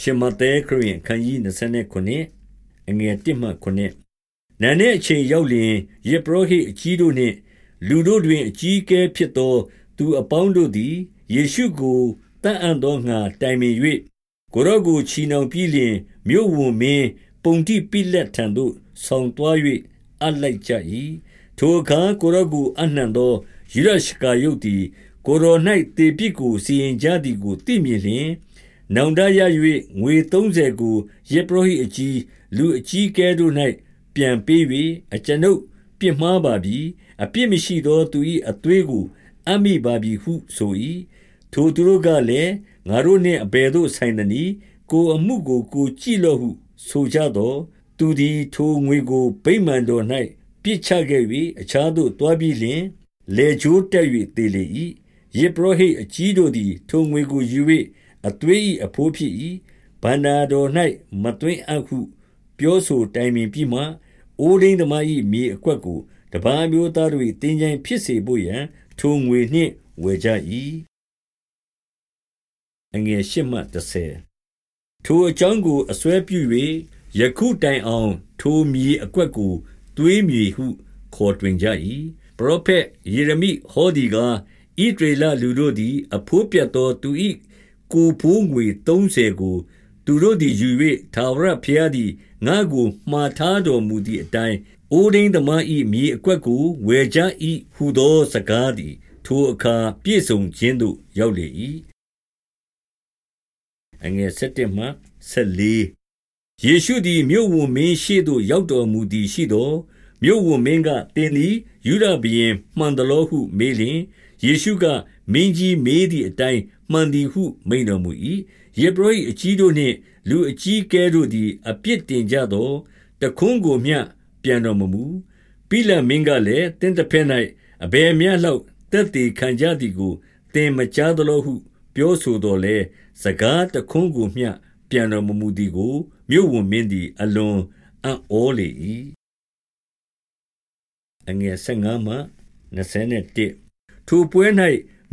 ရှမဿဲခရစ်ယာန်အခန်းကြီး29အငယ်1မှ9နန်းတဲ့အချိန်ရောက်လျင်ယေဘရဟိအကြီးတို့နှင့် လူတို့တွင်အကြီးအကဲဖြစ်သော သူအပေါင်းတို့သည်ယေရှုကိုတန်အံ့သောငှာတိုင်ပင်၍ကိုရော့ကိုချီနှောင်ပြီးလျင်မြို့ဝန်မင်းပုံတိပိလက်ထံသို့ဆောင်သွား၍အလိုက်ကြ၏ထိုအခါကိုရော့ကိုအနှံသောယူရရှကာယုတ်သည်ကိုရော၌တေပြစ်ကိုစီရင်ကြသည်ကိုသိမြင်လျင် နောင်တရ၍ငွေ30ကိုယေဘရဟိအကြီး လူအကြီးကဲတို့၌ပြန်ပေး၍အကျွန်ုပ်ပြစ်မှားပါပြီ အပြစ်မရှိသော သူ၏အသွေးကိုအမိပါပြီဟုဆို၏ထိုသူတို့ကလည်း ငါတို့နှင့် အဘယ်သို့ဆိုင်သနည်း ကိုအမှုကို ကိုကြည့်လော့ဟု ဆိုကြသောသူသည် ထိုငွေကို ဗိမာန်တော်၌ပြစ်ချခဲ့၍အခြားသို့တွားပြီးလျှင်လေချိုးတက်၍သေလေ၏ယေဘရဟိအကြီးတို့သည် ထိုငွေကိုယူ၍ အသွေး၏အဘိုးဖြစ်၏ဘန္နာတော်၌မသွင်းအပ်ဟု ပြောဆိုတိုင်ပင်ပြီးမှအိုးဒိန်သမား၏မြေအကွက်ကိုတပားမျိုးသားတို့၏တင်းကြိုင်ဖြစ်စေဖို့ရန်ထိုငွေနှင့်ဝယ်ကြ၏အငယ်ရှစ်မှ30ထိုအကြောင်းကိုအစွဲပြု၍ယခုတိုင်အောင် ထိုမြေအကွက်ကိုသွေးမြေဟု ခေါ်တွင်ကြ၏ပရောဖက်ယေရမိဟောဒီကားဣဒရေလလူတို့သည် အဖိုးပြတ်သောသူ၏ ကိုဖိုးငွေ30ကို သူတို့သည်ယူ၍ထာဝရဘုရားသည်ငါ့ကိုမှားထားတော်မူသည့်အတိုင်းအိုဒိန်သမား၏မြေအကွက်ကိုဝယ်ကြ၏ဟုသောစကားသည် ထိုအခါပြည့်စုံခြင်းသို့ရောက်လေ၏အငယ်7မှ14ယေရှုသည်မြို့ဝန်မင်းရှေ့သို့ရောက်တော်မူသည်ရှိသောမြို့ဝန်မင်းကတင်းသည်ယူဒဘရင်မှန်သလောဟုမေးလျင်ယေရှုက မင်းကြီးမေးသည့်အတိုင်းမှန်သည်ဟုမိန်တော်မူ၏ယေဘရဟိအကြီးတို့နှင့် လူအကြီးကဲတို့သည် အပြစ်တင်ကြသောတခွန်းကိုမျှပြန်တော်မမူပိလမင်းကလည်းတင်းတစ်ဖက်၌အဘယ်မျှလောက်တက်တည်ခံကြသည်ကိုသင်မကြားသလိုဟု ပြောဆိုတော်လဲစကားတခွန်းကိုမျှပြန်တော်မမူသည်ကိုမြို့ဝန်မင်းသည် အလွန်အံ့ဩလေ၏အငယ်15မှ21ထိုပွဲ၌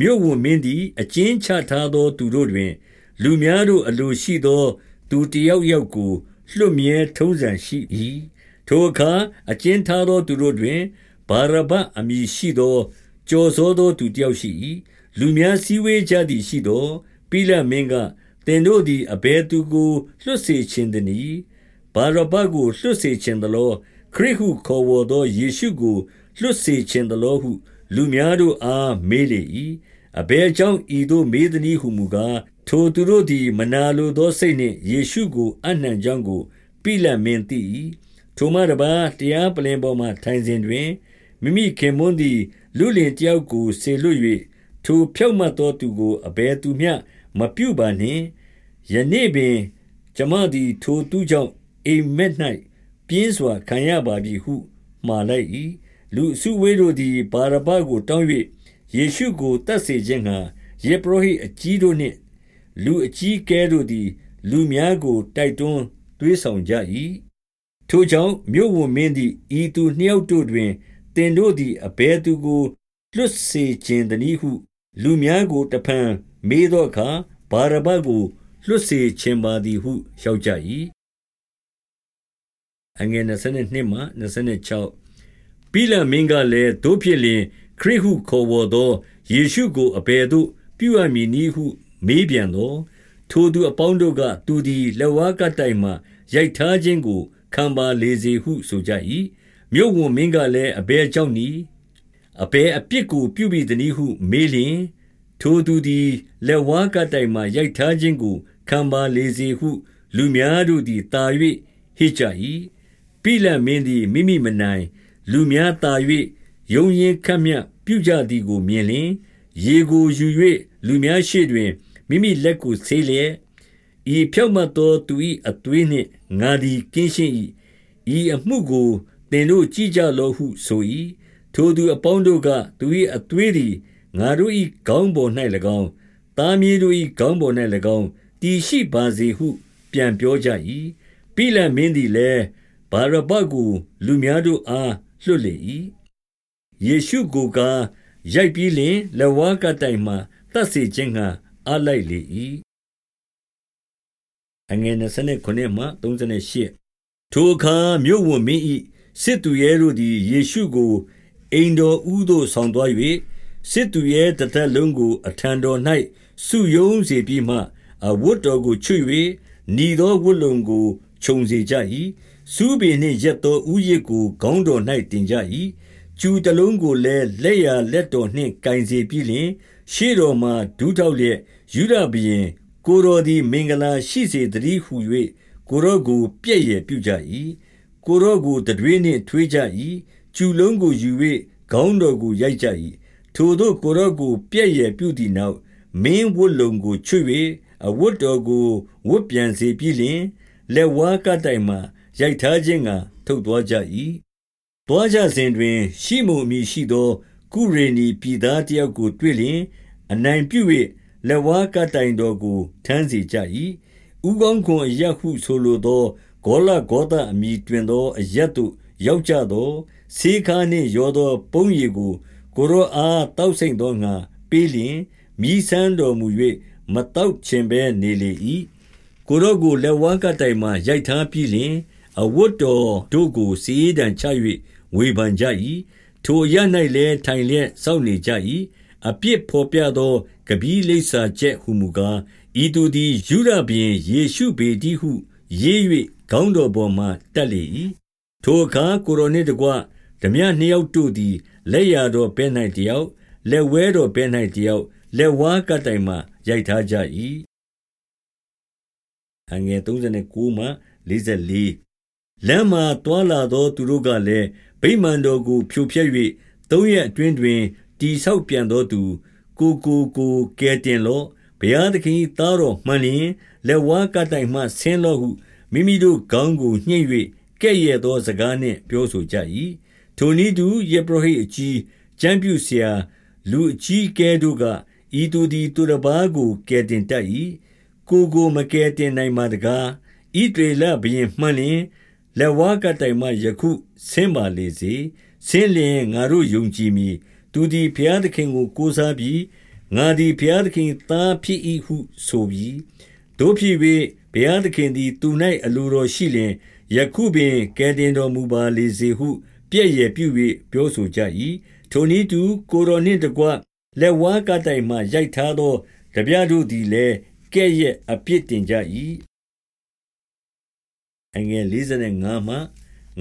မြို့ဝန်မင်းသည် အကျဉ်းချထားသော သူတို့တွင် လူများတို့အလိုရှိသော သူတယောက်ယောက်ကို လွတ်မြဲထုံးစံရှိ၏ထိုအခါ အကျဉ်းထားသော သူတို့တွင် ဗာရဗအမည်ရှိသောကြော်စောသောသူတယောက်ရှိ၏လူများစည်းဝေးကြသည်ရှိသောပိလမင်းက သင်တို့သည် အဘယ်သူကို လွတ်စေခြင်းတည်း ဗာရဗကို လွတ်စေခြင်းသလော ခရစ်ဟုခေါ်ဝေါ်သော ယေရှုကို လွတ်စေခြင်းသလောဟု လူများတို့အားမေးလေ၏အဘယ်ကြောင့်ဤသို့မေးသည်ဟုမူကားထိုသူတို့သည်မနာလိုသောစိတ်နှင့်ယေရှုကိုအနှံကြောင်းကိုပိလတ်မင်းသိ၏ထိုမှတပါတရားပလင်ပေါ်မှထိုင်စဉ်တွင်မိမိခင်မွန်းသည်လူလင်တယောက်ကိုဆေလွတ်၍ထိုဖြောက်မတ်သောသူကိုအဘယ်သူမျှမပြုပါနှင့်ယနေ့ပင်ကျမသည်ထိုသူကြောင့်အိမ်မက်၌ပြင်းစွာခံရပါပြီဟုမှားလိုက်၏ လူစုဝေးတို့သည်ဘာရဘကိုတောင်း၍ယေရှုကိုတတ်စေခြင်းငှာယေဘရဟိအကြီးတို့နှင့် လူအကြီးကဲတို့သည် လူများကိုတိုက်တွန်းတွေးဆောင်ကြ၏ထိုကြောင့်မြို့ဝန်မင်းသည်ဤသူနှစ်ယောက်တို့တွင်တင်တို့သည်အဘယ်သူကိုလွတ်စေခြင်းတည်းဟု လူများကိုတဖန်မေးသောအခါဘာရဘကိုလွတ်စေခြင်းပါသည်ဟုလျှောက်ကြ၏အငယ်22မှ26 ပိလမင်းကလည်းတို့ဖြစ်လျင်ခရစ်ဟုခေါ်ဝေါ်သောယေရှုကိုအဘယ်သို့ပြုအပ်မည်နည်းဟုမေးပြန်သောထိုသူအပေါင်းတို့ကသူသည်လက်ဝါးကတိုင်မှရိုက်ထားခြင်းကိုခံပါလေစေဟုဆိုကြ၏မြို့ဝန်မင်းကလည်းအဘယ်ကြောင့်နည်းအဘယ်အပြစ်ကိုပြုပြီးသနည်းဟုမေးလျင်ထိုသူသည်လက်ဝါးကတိုင်မှရိုက်ထားခြင်းကိုခံပါလေစေဟု လူများတို့သည်တာ၍ဟစ်ကြ၏ပိလမင်းသည်မိမိမနိုင် လူများသာ၍ယုံရင်ခတ်မြပြုကြသည်ကိုမြင်လျင်ရေကိုယူ၍လူများရှေ့တွင်မိမိလက်ကိုဆေးလျက်ဤဖြောက်မတ်သောသူ၏အသွေးနှင့်ငါသည်ကင်းရှင်း၏ဤအမှုကိုသင်တို့ကြည့်ကြလောဟုဆို၏ထိုသူအပေါင်းတို့ကသူ၏အသွေးသည်ငါတို့၏ခေါင်းပေါ်၌၎င်းသားမြေးတို့၏ခေါင်းပေါ်၌၎င်းတည်ရှိပါစေဟု ပြန်ပြောကြ၏ပိလမင်းသည်လည်းဘာရဘကိုလူများတို့အား လွတ်လေ၏ယေရှုကိုကားရိုက်ပြီးလင်လက်ဝါးကတိုင်မှတတ်စေခြင်းငှာအားလိုက်လေ၏အငယ်29မှ38ထိုအခါမြို့ဝန်မင်း၏စစ်သူရဲတို့သည်ယေရှုကိုအိမ်တော်ဦးသို့ဆောင်သွား၍စစ်သူရဲတသက်လုံးကို အထံတော်၌စုယုံစေပြီးမှအဝတ်တော်ကိုချွတ်၍ညီသောဝတ်လုံကိုခြုံစေကြ၏ စူးပင်နှင့်ရက်သောဥယျစ်ကို ခေါင်းတော်၌တင်ကြ၏ကျူတလုံးကိုလည်း လက်ရလက်တော်နှင့်ကင်စေပြီးလျှင် ရှေ့တော်မှဒူးထောက်လျက်ယူဒဘရင် ကိုတော်သည် မင်္ဂလာရှိစေတည်းဟု၍ကိုရောကို ပြည့်ရပြုကြ၏ကိုရောကိုတတွေးနှင့်ထွေးကြ၏ကျူလုံးကိုယူ၍ခေါင်းတော်ကို ရိုက်ကြ၏ထိုသို့ ကိုရောကို ပြည့်ရပြုသည့်နောက် မင်းဝတ်လုံကို ချွတ်၍အဝတ်တော်ကို ဝတ်ပြန်စေပြီးလျှင် လက်ဝါးကတိုင်မှ ရိုက်ထားခြင်းကထုတ်သွားကြ၏သွားကြစဉ်တွင် ရှိမုန်အမည်ရှိသော ကုရေနီပြည်သားတယောက်ကိုတွေ့လျင် အနိုင်ပြု၍လက်ဝါးကတိုင်တော်ကိုထမ်းစေကြ၏ဥကောင်းခွန်အရဟုဆိုလိုသောဂောလဂောသအမည်တွင်သောအရက်တို့ရောက်ကြသောဆေးခါနှင့်ရောသော ပုံးရည်ကိုကိုရောအားတောက်ဆိတ်သောငါပေးလျင်မြည်ဆန်းတော်မူ၍မတောက်ခြင်းပဲနေလေ၏ကိုရောကိုလက်ဝါးကတိုင်မှရိုက်ထားပြီးလျင် အဝတ်တော်တို့ကိုစီးဒံချ၍ဝေဖန်ကြ၏ထိုရ၌လည်းထိုင်လျက်စောင့်နေကြ၏အပြစ်ဖော်ပြသောကပီးလိပ်စာချက်ဟုမူကားဤသူသည်ယူဒပြင်ယေရှုပေတိဟု ရေး၍ခေါင်းတော်ပေါ်မှတက်လေ၏ထိုအခါကိုရိုနှင့်တကွဓမြနှစ်ယောက်တို့သည်လက်ရတော်ဘဲ၌တယောက်လက်ဝဲတော်ဘဲ၌တယောက်လက်ဝါးကတိုင်မှရိုက်ထားကြ၏အငယ်39မှ44 လမ်းမှာတွာလာသော သူတို့ကလည်း ဗိမာန်တော်ကို ဖြိုဖျက်၍သုံးရက်အတွင်းတွင်တိဆောက်ပြန်သောသူ ကိုကိုကိုကဲတင်လော့ ဘုရားသခင်သားတော်မှန်လျင် လက်ဝါးကတိုင်မှ ဆင်းလော့ဟု မိမိတို့ခေါင်းကို ညှိ့၍ကဲ့ရဲ့သောစကားနှင့် ပြောဆိုကြ၏ထိုနည်းတူယေဘရဟိအကြီး ကျမ်းပြုဆရာ လူအကြီးကဲတို့က ဤသူသည် သူတစ်ပါးကို ကယ်တင် တတ်၏ကိုကို မကယ်တင်နိုင်ပါတကားဤတွေလဘရင်မှန်လျင် လက်ဝါးကတိုင်မှယခုဆင်းပါလေစေဆင်းလျင်ငါတို့ယုံကြည်မည်သူသည်ဘုရားသခင်ကိုကိုးစားပြီးငါသည်ဘုရားသခင်သားဖြစ်၏ဟုဆိုပြီးတို့ဖြစ်၍ဘုရားသခင်သည်သူ၌အလိုတော်ရှိလျင်ယခုပင်ကယ်တင်တော်မူပါလေစေဟု ပြည့်ရပြု၍ပြောဆိုကြ၏ထိုနည်းတူကိုတော်နှင့်တကွလက်ဝါးကတိုင်မှရိုက်ထားသောတပြားတို့သည်လည်းကဲ့ရဲ့အပြစ်တင်ကြ၏ အငယ်45မှ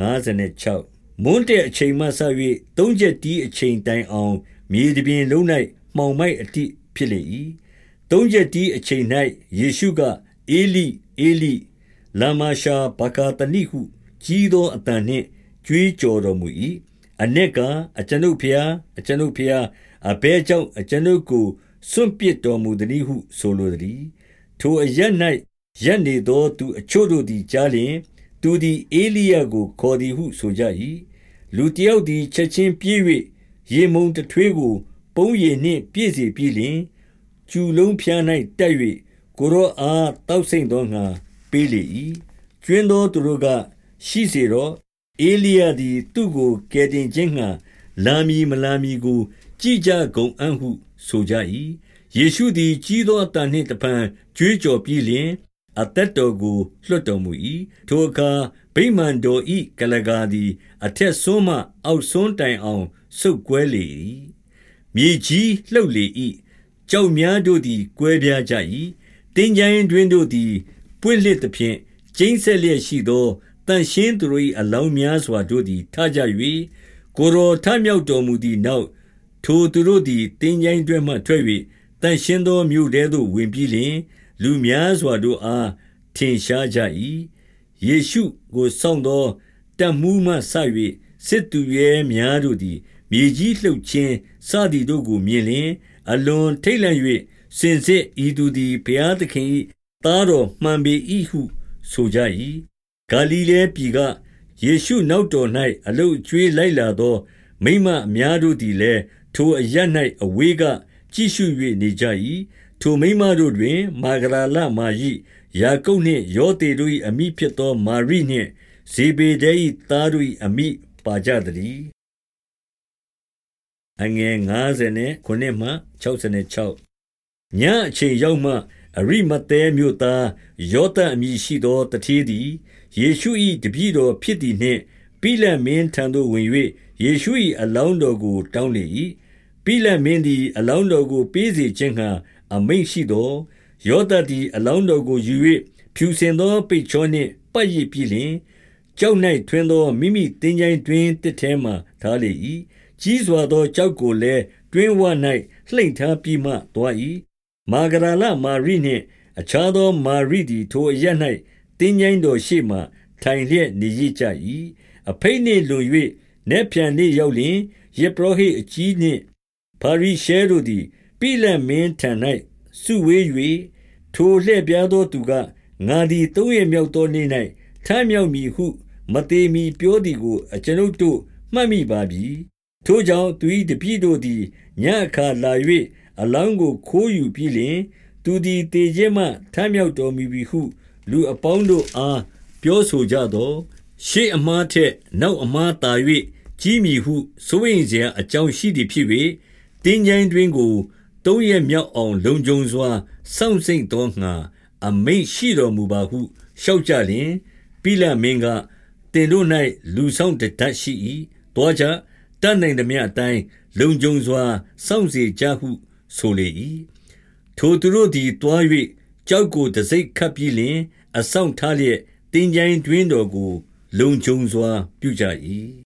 56မွန်းတဲ့အချိန်မှစ၍သုံးချက်တီးအချိန်တိုင်အောင်မြေတပြင်လုံး၌မှောင်မိုက်အတိဖြစ်လေ၏သုံးချက်တီးအချိန်၌ယေရှုကအေလိအေလိလာမရှာဘာကာတနိဟုကြီးသောအတန်နှင့်ကြွေးကြော်တော်မူ၏အ내ကအကျွန်ုပ်ဖျားအကျွန်ုပ်ဖျားအဘဲကြောင့်အကျွန်ုပ်ကိုစွန့်ပစ်တော်မူသည်ဟု ဆိုလိုသည်ထိုအရ၌ ရက်နေသော သူအချို့တို့သည်ကြားလျင် သူသည်အေလိယကို ခေါ်သည်ဟုဆိုကြ၏လူတယောက်သည် ချက်ချင်းပြေး၍ရေမုံတထွေးကို ပုံးရည်နှင့် ပြည့်စေပြီးလျှင် ကျူလုံးဖျား၌တက်၍ကိုရောအားတောက်ဆိတ်သောငါပေးလေ၏ကျွင်းသောသူတို့က ရှိစေတော့အေလိယသည် သူ့ကို ကယ်တင်ခြင်းငှာလာမီမလာမီကို ကြည်ကြကုန်အံ့ဟု ဆိုကြ၏ယေရှုသည် ကြီးသောအတန်နှင့်တပံကြွေးကြော်ပြီးလျှင် အသက်တော်ကိုလွှတ်တော်မူ၏ထိုအခါဗိမာန်တော်ဤကလကာသည် အထက်ဆုံးမှအောက်ဆုံးတိုင်အောင်ဆုတ်ကွဲလေ၏မြေကြီးလှုပ်လေ၏ကြောက်များတို့သည်ကွဲပြားကြ၏တင်းကြိုင်းတွင်တို့သည်ပွင့်လစ်သဖြင့်ကျင်းဆက်လျက်ရှိသောတန်ရှင်းသူတို့၏အလောင်းများစွာတို့သည်ထကြ၍ကိုရောထမြောက်တော်မူသည့်နောက်ထိုသူတို့သည်တင်းကြိုင်းတွင်မှထွက်၍တန်ရှင်းသောမြို့ထဲသို့ဝင်ပြီးလျှင် လူများစွာတို့အားထင်ရှားကြ၏ယေရှုကိုစောင့်သောတမှုမှဆ၍စစ်သူရဲများတို့သည် မြေကြီးလှုပ်ခြင်းစသည်တို့ကိုမြင်လျင်အလွန်ထိတ်လန့်၍စင်စစ်ဤသူသည်ဘုရားသခင်၏သားတော်မှန်ပေ၏ဟုဆိုကြ၏ဂါလိလဲပြည်ကယေရှုနောက်တော်၌အလုတ်ကျွေးလိုက်လာသော မိမအများတို့သည်လည်းထိုအရ၌အဝေးကကြည့်ရှု၍နေကြ၏ ထိုမိမတို့တွင် မာဂဒလမာရိ ယာကုပ်နှင့် ယောသေတို့၏အမိဖြစ်သော မာရိနှင့် ဇေဗေဒဲ၏သားတို့၏အမိပါကြသည်အငယ်90နှင့်9မှ66ညအချိန်ရောက်မှ အရိမသဲမြို့သား ယောသအမည်ရှိသောတထေးသည် ယေရှု၏တပည့်တော်ဖြစ်သည်နှင့် ပိလတ်မင်းထံသို့ဝင်၍ယေရှု၏အလောင်းတော်ကို တောင်းလေ၏ပိလတ်မင်းသည် အလောင်းတော်ကို ပေးစေခြင်းဟံ အမိန့်ရှိသောယောသသည်အလောင်းတော်ကိုယူ၍ဖြူစင်သောပိတ်ချောနှင့်ပတ်ရစ်ပြီးလျှင်ကြောက်၌ထွင်းသောမိမိတင်းကြိုင်တွင်တစ်ထဲမှထားလေ၏ကြီးစွာသောကြောက်ကိုလည်းတွင်ဝ၌လှိမ့်ထားပြီးမှသွား၏မာဂရာလမာရိနှင့် အခြားသောမာရိသည်ထိုအရ၌တင်းကြိုင်တော်ရှိမှထိုင်လျက်နေရကြ၏အဖိနှင့်လွန်၍နက်ဖြန်နေ့ရောက်လျင်ယေဘရဟိအကြီးနှင့်ပါရိရှဲတို့သည် ပိလတ်မင်းထံ၌စုဝေး၍ထိုလှည့်ပြားသောသူကငါသည်သုံးရမြောက်သောနေ့၌ထမ်းမြောက်မည်ဟု မသေးမီပြောသည်ကို အကျွန်ုပ်တို့မှတ်မိပါပြီထိုကြောင့်သူ၏တပည့်တို့သည်ညအခါလာ၍အလောင်းကိုခိုးယူပြီးလျှင်သူသည်တေခြင်းမှထမ်းမြောက်တော်မူပြီဟု လူအပေါင်းတို့အားပြောဆိုကြသောရှေ့အမားထက်နောက်အမားသာ၍ကြီးမြည်ဟုစိုးရင်စရာအကြောင်းရှိသည်ဖြစ်၍တင်းကြိုင်းတွင်ကို သုံးရမြောက်အောင် လုံခြုံစွာ စောင့်စိမ့်သောငှာအမိန့်ရှိတော်မူပါဟု လျှောက်ကြလျင် ပိလမင်းကတင်တို့၌လူဆောင်တတ်ရှိ၏တောကြ တတ်နိုင်သည်မြအတိုင်း လုံခြုံစွာ စောင့်စေကြဟု ဆိုလေ၏ထိုသူတို့သည်တွား၍ကြောက်ကိုတစိ့ခတ်ပြီးလျင်အဆောင်ထားလျက်တင်းကြိုင်းတွင်တော်ကို လုံခြုံစွာပြုကြ၏